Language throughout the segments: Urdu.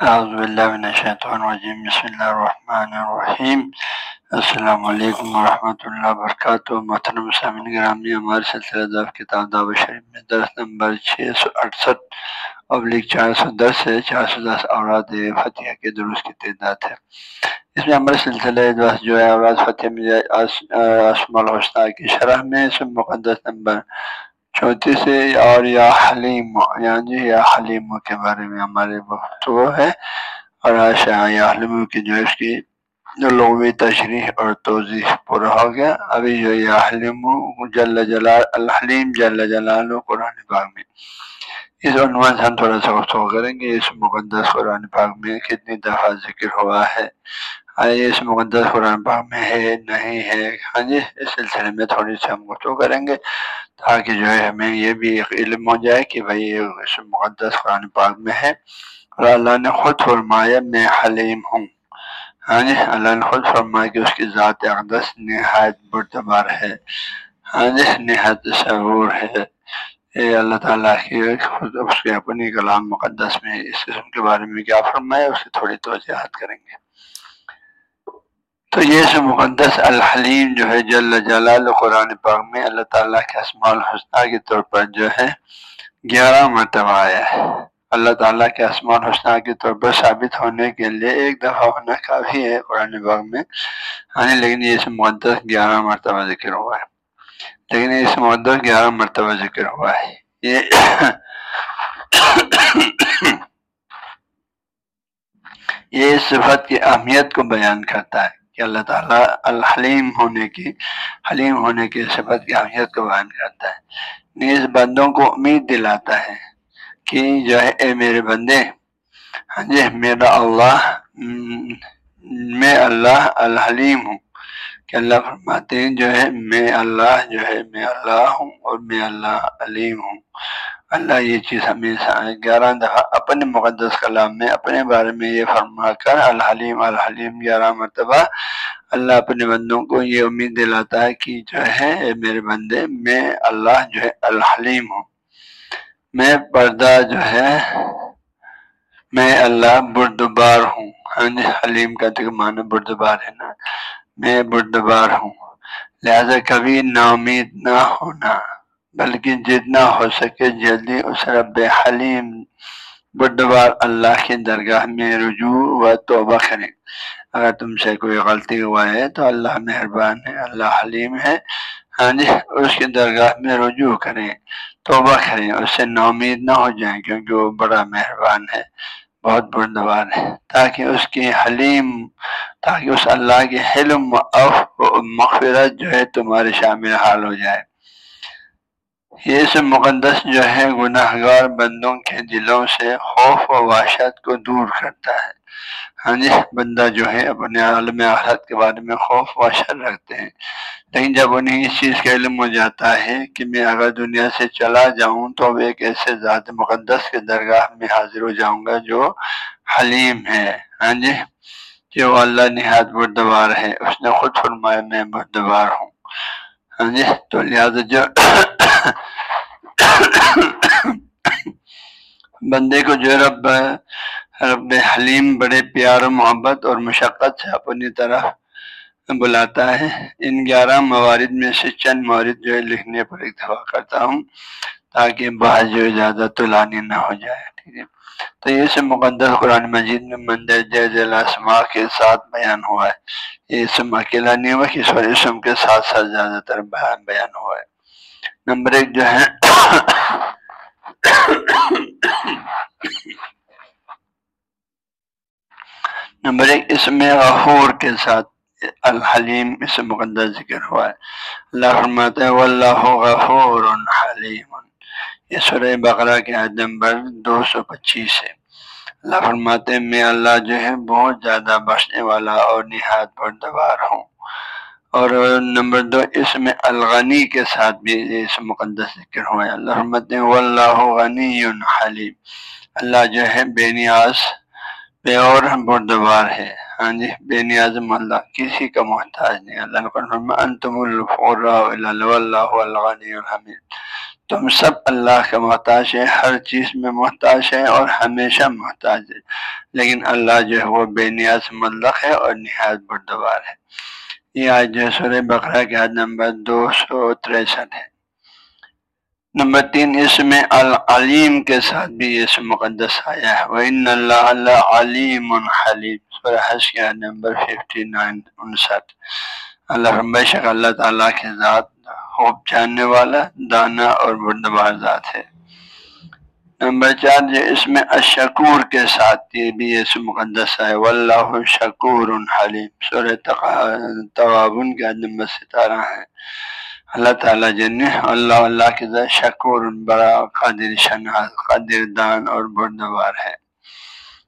اعوذ باللہ من الشیطان الرجیم بسم اللہ الرحمن الرحیم السلام علیکم ورحمۃ اللہ وبرکاتہ محترم سامن گرامی، ہمارے سلسلہ دف کتاب دعو شریف میں درس نمبر چھ سو اڑسٹھ ابلک چار سو دس سے چار سو دس اوراد فتح کے درست کی تعداد ہے۔ اس میں ہمارے سلسلہ دس جو ہے، اوراد فتح میں اسم الحسنہ کی شرح میں، اس مقدس نمبر چوتھی سے اور یا حلیم یا جی یا حلیم کے بارے میں ہمارے گفتگو ہے۔ اور آشا یا حلیم کی جو اس کی لغوی تشریح اور توضیح پورا ہو گیا۔ ابھی جو یا حلیم جل جلال، الحلیم جل جلال قرآن پاک میں۔ اس عنوان سے ہم تھوڑا سا گفتگو کریں گے۔ اس مقدس قرآن پاک میں کتنی دفعہ ذکر ہوا ہے۔ اس مقدس قرآن پاک میں ہے، نہیں ہے۔ ہاں جی اس سلسلے میں تھوڑی سی ہم گفتگو کریں گے تاکہ جو ہے ہمیں یہ بھی علم ہو جائے کہ بھائی اس مقدس قرآن پاک میں ہے اور اللہ نے خود فرمایا، میں حلیم ہوں۔ ہاں جی اللہ نے خود فرمایا کہ اس کی ذات اقدس نہایت برتبار ہے۔ ہاں جی نہایت شعور ہے۔ اے اللہ تعالیٰ کی خود اس کے اپنی کلام مقدس میں اس قسم کے بارے میں کیا فرمایا، اس کی تھوڑی توجہات کریں گے۔ تو یہ سے مقدس الحلیم جو ہے جل جلال قرآن پاک میں اللہ تعالیٰ کے اسماع الحسنہ کے طور پر جو ہے گیارہ مرتبہ آیا ہے۔ اللہ تعالیٰ کے اسماع الحسنہ کے طور پر ثابت ہونے کے لیے ایک دفعہ ہونا کافی ہے قرآن پاک میں۔ ہاں جی، لیکن یہ سے مقدس گیارہ مرتبہ ذکر ہوا ہے۔ لیکن اس مقدس گیارہ مرتبہ ذکر ہوا ہے۔ یہ یہ صفت کی اہمیت کو بیان کرتا ہے۔ کہ اللہ تعالیٰ الحلیم ہونے کی، حلیم ہونے کی صفت کی اہمیت کو بیان کرتا ہے۔ نیز بندوں کو امید دلاتا ہے کہ جو ہے، اے میرے بندے ہاں جی میرا اللہ، میں اللہ الحلیم ہوں۔ کہ اللہ فرماتے ہیں، جو ہے، میں اللہ، جو ہے، میں اللہ ہوں اور میں اللہ علیم ہوں۔ اللہ یہ چیز ہمیشہ گیارہ دفعہ اپنے مقدس کلام میں، اپنے بارے میں یہ فرما کر الحلیم الحلیم، گیارہ مرتبہ اللہ اپنے بندوں کو یہ امید دلاتا ہے کہ جو ہے میرے بندے، میں اللہ جو ہے الحلیم ہوں۔ میں پردہ جو ہے، میں اللہ بردبار ہوں۔ ہاں جی حلیم کا تو معنی بردبار ہے نا۔ میں بردبار ہوں۔ لہذا کبھی نا امید نہ ہونا۔ بلکہ جتنا ہو سکے جلدی اس رب حلیم بدوار اللہ کی درگاہ میں رجوع و توبہ کریں۔ اگر تم سے کوئی غلطی ہوا ہے تو اللہ مہربان ہے، اللہ حلیم ہے۔ ہاں جی اس کی درگاہ میں رجوع کریں، توبہ کریں۔ اس سے نومید نہ ہو جائیں کیونکہ وہ بڑا مہربان ہے، بہت بردوار ہے۔ تاکہ اس کی حلیم، تاکہ اس اللہ کے حلم و مغفرت جو ہے تمہارے شامل حال ہو جائے۔ یہ سب مقدس جو ہے گناہ گار بندوں کے دلوں سے خوف و وحشت کو دور کرتا ہے۔ ہاں جی بندہ جو ہے اپنے عالم آحت کے بارے میں خوف وحشت رکھتے ہیں۔ لیکن جب انہیں اس چیز کا علم ہو جاتا ہے کہ میں اگر دنیا سے چلا جاؤں تو اب ایک ایسے ذات مقدس کے درگاہ میں حاضر ہو جاؤں گا جو حلیم ہے۔ ہاں جی؟ کہ وہ اللہ نہایت بردوار ہے، اس نے خود فرمایا میں بردوار ہوں۔ ہاں جی؟ تو لہٰذا جو بندے کو جو رب رب حلیم، بڑے پیار و محبت اور مشقت سے اپنی طرح بلاتا ہے۔ ان گیارہ موارد میں سے چند موارد جو ہے لکھنے پر اتفاق کرتا ہوں تاکہ بعض جو زیادہ طلانی نہ ہو جائے، ٹھیک ہے؟ تو یہ سے مقدس قرآن مجید میں مندر جیز الاسما کے ساتھ بیان ہوا ہے۔ یہ اسم اکیلا نہیں ہوا کہ اسم کے ساتھ ساتھ زیادہ تر بیان بیان ہوا ہے۔ نمبر ایک جو ہے نمبر ایک، اس میں غفور کے ساتھ الحلیم، اس مقدس ذکر ہوا ہے۔ اللہ فرماتا ہے، واللہ غفور حلیم۔ یہ سورہ بقرہ کے عید نمبر دو سو پچیس ہے۔ اللہ فرماتے میں اللہ جو ہے بہت زیادہ بخشنے والا اور نہایت بردوار ہوں۔ اور نمبر دو، اس میں الغنی کے ساتھ بھی اس مقدس ذکر ہوا ہے اللہ واللہ غنی حلیم۔ اللہ جو ہے بے نیاز، بے اور بردوار ہے۔ ہاں جی بے نیاز اللہ کسی کا محتاج نہیں۔ اللہ انتم اللہ الغنی الحمید۔ تم سب اللہ کا محتاج ہے ہر چیز میں محتاج ہے اور ہمیشہ محتاج ہے لیکن اللہ جو ہے وہ بے نیاز مطلق ہے اور نہایت بردوار ہے۔ یہ آج جو سورہ بقرہ کے عاد نمبر دو سو تریسٹھ ہے۔ نمبر تین، اس میں العلیم کے ساتھ بھی اس مقدس آیا ہے۔ وہ ان اللہ اللہ علیم حلیم سورہ حج کے عاد نمبر ففٹی نائن انسٹھ۔ اللہ بے شک اللہ تعالیٰ کے ذات خوب جاننے والا، دانا اور بردبار ذات ہے۔ نمبر چار جو اس میں اشکور کے ساتھ یہ بھی اس مقدس ہے، واللہ شکور حلیم۔ سورہ توابن کا نمبر ستارہ ہے اللہ تعالیٰ جن اللہ اللہ کے ذات شکور، بڑا قادر شناز قادر دان اور بردبار ہے۔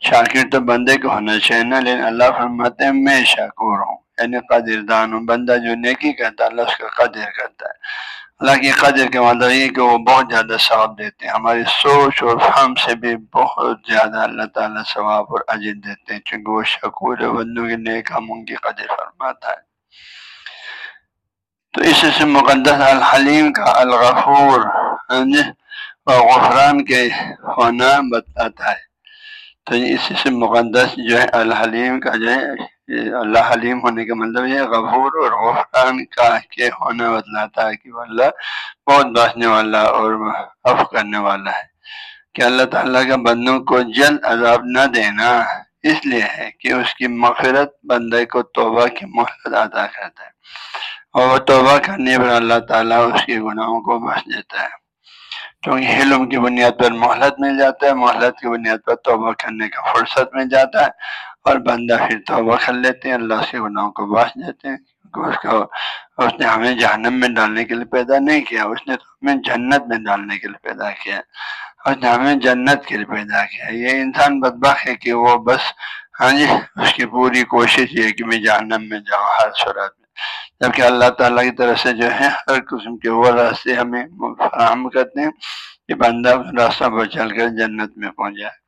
شاکر تو بندے کو ہونا چاہیے نا، لیکن اللہ فرماتے ہیں میں شکور ہوں۔ یعنی قدر دان ہوں، بندہ جو نیکی کرتا ہے، اللہ اس کا قدر کرتا ہے۔ اللہ کی قدر کے مطلب یہ کہ وہ بہت زیادہ ثواب دیتے ہیں۔ ہماری سوچ اور فہم سے بھی بہت زیادہ اللہ تعالیٰ ثواب اور عجیب دیتے ہیں، چونکہ وہ شکور بندوں کے نیک ہم کی قدر فرماتا ہے۔ تو اس سے مقدس الحلیم کا الغفور یعنی غفران کے ہونا بتاتا ہے۔ تو اس سے مقدس جو ہے الحلیم کا جو ہے، اللہ حلیم ہونے کا مطلب یہ غفور اور غفران کا کے ہونا بتلاتا ہے کہ وہ اللہ بہت باسنے والا اور اف کرنے والا ہے۔ کہ اللہ تعالیٰ کا بندوں کو جلد عذاب نہ دینا اس لیے ہے کہ اس کی مغفرت بندے کو توبہ کی محلت ادا کرتا ہے۔ اور وہ توبہ کرنے پر اللہ تعالیٰ اس کے گناہوں کو بس دیتا ہے۔ کیونکہ علم کی بنیاد پر مہلت مل جاتا ہے، مہلت کی بنیاد پر توبہ کرنے کا فرصت مل جاتا ہے اور بندہ پھر توبہ کر لیتے ہیں، اللہ سے گناہوں کو باس دیتے ہیں اس کو، اس نے ہمیں جہنم میں ڈالنے کے لیے پیدا نہیں کیا، اس نے تو ہمیں جنت میں ڈالنے کے لیے پیدا کیا، اس نے ہمیں جنت کے لیے پیدا کیا۔ یہ انسان بدبخ ہے کہ وہ بس ہاں جی اس کی پوری کوشش یہ کہ میں جہنم میں جاؤں ہر صورت جبکہ اللہ تعالیٰ کی طرف سے جو ہے، ہر قسم کے وہ راستے ہمیں فراہم کرتے ہیں کہ بندہ راستہ پر چل کر جنت میں پہنچ جائے۔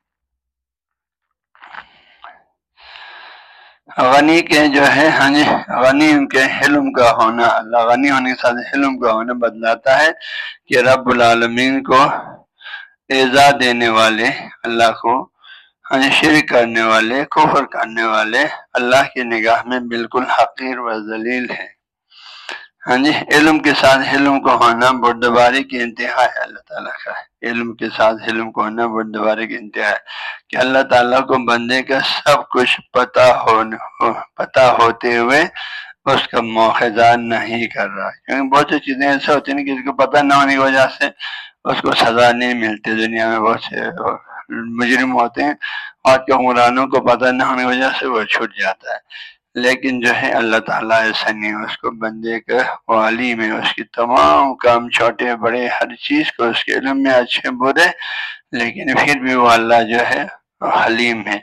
غنی کے جو ہے ہاں جی غنی ان کے حلم کا ہونا، اللہ غنی ہونے کے ساتھ حلم کا ہونا بدلاتا ہے کہ رب العالمین کو ایزا دینے والے اللہ کو ہاں، شرک کرنے والے، کفر کرنے والے اللہ کی نگاہ میں بالکل حقیر و ذلیل ہے ہاں جی علم کے ساتھ علم کو ہونا بردباری کی انتہا ہے، اللہ تعالیٰ کا۔ علم کے ساتھ علم کو ہونا بردباری کی انتہا ہے۔ کہ اللہ تعالیٰ کو بندے کا سب کچھ پتا ہو پتا ہوتے ہوئے اس کا موخذہ نہیں کر رہا۔ کیونکہ بہت سی چیزیں ایسے ہوتی ہیں کہ کسی کو پتہ نہ ہونے کی وجہ سے اس کو سزا نہیں ملتی، دنیا میں بہت سے مجرم ہوتے ہیں اور حکمرانوں کو پتہ نہ ہونے کی وجہ سے وہ چھوٹ جاتا ہے۔ لیکن جو ہے اللہ تعالیٰ ایسا نہیں، اس کو بندے کا والی میں، اس کی تمام کام چھوٹے بڑے، ہر چیز کو اس کے علم میں اچھے برے، لیکن پھر بھی وہ اللہ جو ہے حلیم ہے۔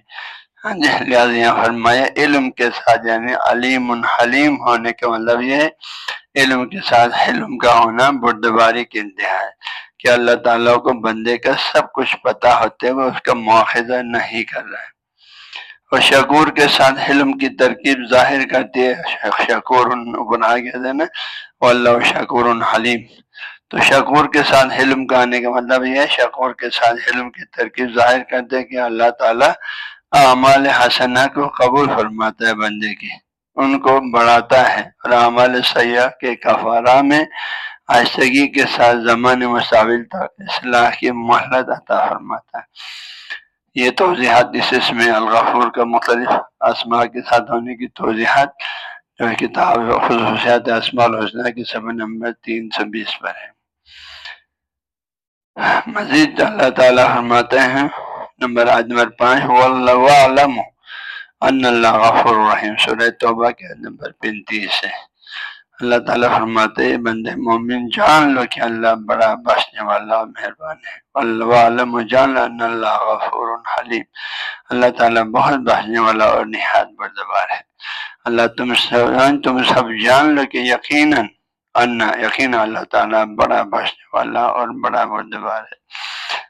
ہاں جی، لہٰذا یہاں فرمایا علم کے ساتھ یعنی علیم الحلیم ہونے کا مطلب یہ ہے، علم کے ساتھ علم کا ہونا بردباری کی انتہا ہے۔ کہ اللہ تعالیٰ کو بندے کا سب کچھ پتہ ہوتے ہوئے اس کا مواخذہ نہیں کر رہا ہے اور شکور کے ساتھ علم کی ترکیب ظاہر کرتی ہے۔ شکور بنا کے نا۔ اللہ شکور حلیم۔ تو شکور کے ساتھ علم کا آنے کا مطلب یہ ہے، شکور کے ساتھ علم کی ترکیب ظاہر کرتے ہیں کہ اللہ تعالیٰ اعمال حسنہ کو قبول فرماتا ہے بندے کی۔ ان کو بڑھاتا ہے اور اعمال سیاح کے کفارہ میں آہستگی کے ساتھ زمان مساول تک اصلاح کی محلت عطا فرماتا ہے۔ یہ توضیحات اس میں الغفور کا مختلف اسما کے ساتھ ہونے کی توضیحات جو ہے، کتاب خصوصیات اسما الحسنہ کی سب نمبر تین سو بیس پر ہے۔ مزید اللہ تعالیٰ فرماتے ہیں۔ نمبر آج نمبر پانچ علم ان اللہ غفور الرحیم سورہ توبہ کے نمبر پینتیس ہے۔ اللہ تعالیٰ فرماتے بندے مومن جان لو کہ اللہ بڑا بخشنے والا مہربان ہے۔ اللہ عالم جان اللہ غفور حلیم۔ اللہ تعالیٰ بہت بخشنے والا اور نہایت بردبار ہے۔ اللہ تم سب تم سب جان لو کہ یقیناً انا یقین اللہ تعالیٰ بڑا بخشنے والا اور بڑا بردبار ہے۔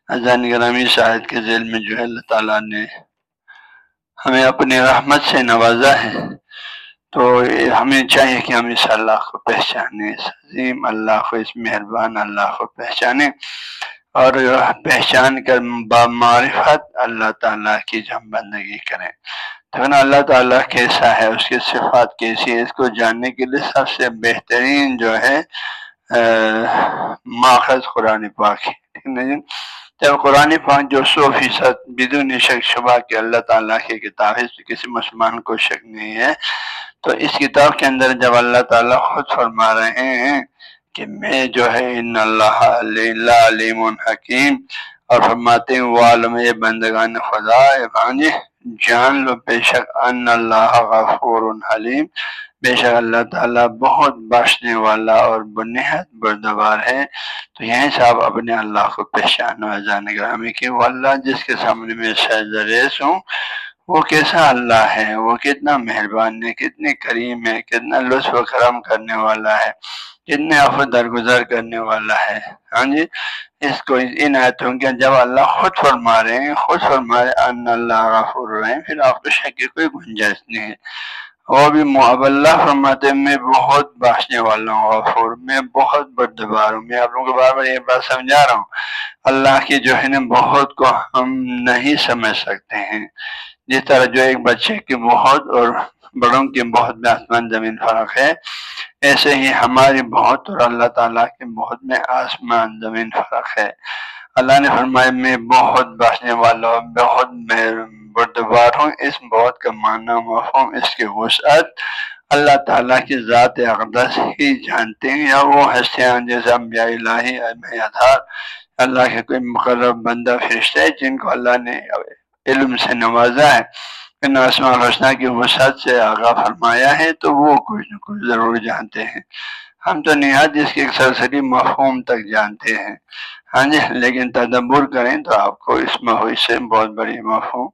اذان گرامی شاہد کے ذیل میں جو ہے، اللہ تعالیٰ نے ہمیں اپنی رحمت سے نوازا ہے۔ تو ہمیں چاہیے کہ ہم اس اللہ کو پہچانیں اس عظیم اللہ کو، اس مہربان اللہ کو پہچانیں اور پہچان کر بامعرفت اللہ تعالیٰ کی جم بندگی کریں۔ تو اللہ تعالیٰ کیسا ہے؟ اس کی صفات کیسی ہے اس کو جاننے کے لیے سب سے بہترین جو ہے ماخذ قرآن پاک ہے۔ جی؟ جب قرآن پاک جو سو فیصد بدون شک شبہ کہ اللہ تعالیٰ کی کتاب ہے کسی مسلمان کو شک نہیں ہے۔ تو اس کتاب کے اندر جب اللہ تعالیٰ خود فرما رہے ہیں کہ میں جو ہے ان اللہ علیہ علیم الحکیم اور فرماتے ہیں، وہ عالم بندگان خدا جان لو، بے شک ان اللہ غفور حلیم۔ بے شک اللہ تعالیٰ بہت بخشنے والا اور بنیاد بردبار ہے۔ تو یہیں سے آپ اپنے اللہ کو پہچان جانے گا ہمیں کہ وہ اللہ جس کے سامنے میں ریس ہوں وہ کیسا اللہ ہے؟ وہ کتنا مہربان ہے کتنے کریم ہے، کتنا لطف و کرم کرنے والا ہے، کتنے آفت درگزر کرنے والا ہے۔ ہاں جی اس کو ان آیتوں کے جب اللہ خود فرما رہے ہیں، خود فرما رہے ان اللہ غفور رہے پھر آپ کو شک کی کوئی گنجائش نہیں ہے۔ وہ بھی اب اللہ فرماتے میں بہت باشنے والا ہوں، غفور، میں بہت بردبار ہوں۔ میں آپ لوگوں کو بار بار یہ بات سمجھا رہا ہوں، اللہ کی جو ہے نا، بہت کو ہم نہیں سمجھ سکتے ہیں۔ جس طرح جو ایک بچے کی بہت اور بڑوں کی بہت میں آسمان زمین فرق ہے، ایسے ہی ہماری بہت اور اللہ تعالیٰ کے بہت میں آسمان زمین فرق ہے۔ اللہ نے فرمایا، میں بہت بانچنے والا ہوں، بہت میں بردبار ہوں، اس بہت کا معنی مفہوم اس کی وسعت اللہ تعالیٰ کی ذات اقدس ہی جانتے ہیں، یا وہ ہستیاں جیسے انبیاء الہی اللہ کے کوئی مقرر بندہ فرشتے جن کو اللہ نے علم سے نوازا ہے آسمان الحسنہ کی وسعت سے آگاہ فرمایا ہے، تو وہ کچھ نہ کچھ ضرور جانتے ہیں۔ ہم تو نہایت اس کے ایک سرسری مفہوم تک جانتے ہیں۔ ہاں جی لیکن تدبر کریں تو آپ کو اس محوی سے بہت بڑی مفہوم،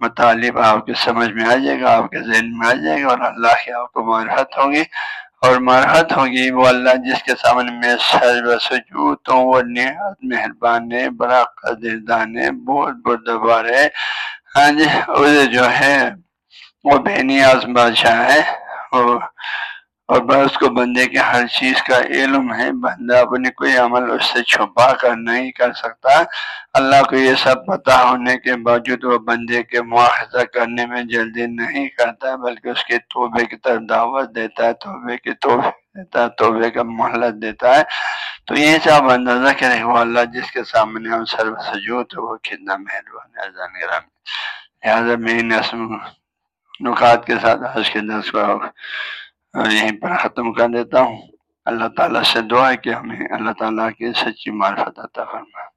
مطالب آپ کے سمجھ میں آ جائے گا، آپ کے ذہن میں آ جائے گا اور اللہ کی آپ کو معرفت ہوگی۔ اور مرحت ہوگی وہ اللہ جس کے سامنے میں سر و سجو تو وہ نہایت مہربان ہے، بڑا قدردان ہے، بہت بردبار ہے۔ ہاں جی جو ہے، وہ بے نیاز بادشاہ ہے۔ وہ اور بس کو بندے کے ہر چیز کا علم ہے، بندہ اپنے کوئی عمل اس سے چھپا کر نہیں کر سکتا۔ اللہ کو یہ سب پتہ ہونے کے باوجود وہ بندے کے مواخذہ کرنے میں جلدی نہیں کرتا، بلکہ اس کے توبے کی طرف دعوت دیتا ہے، توبے کی توبے دیتا ہے، توبے کا محلت دیتا ہے۔ تو یہ سب اندازہ کرے وہ اللہ جس کے سامنے ہم سر سجود وہ کتنا مہربان ہے لہٰذا میں نسم نکات کے ساتھ آج کے دس کو یہیں پر ختم کر دیتا ہوں۔ اللہ تعالیٰ سے دعا ہے کہ ہمیں اللہ تعالیٰ کی سچی معرفت عطا فرمائے۔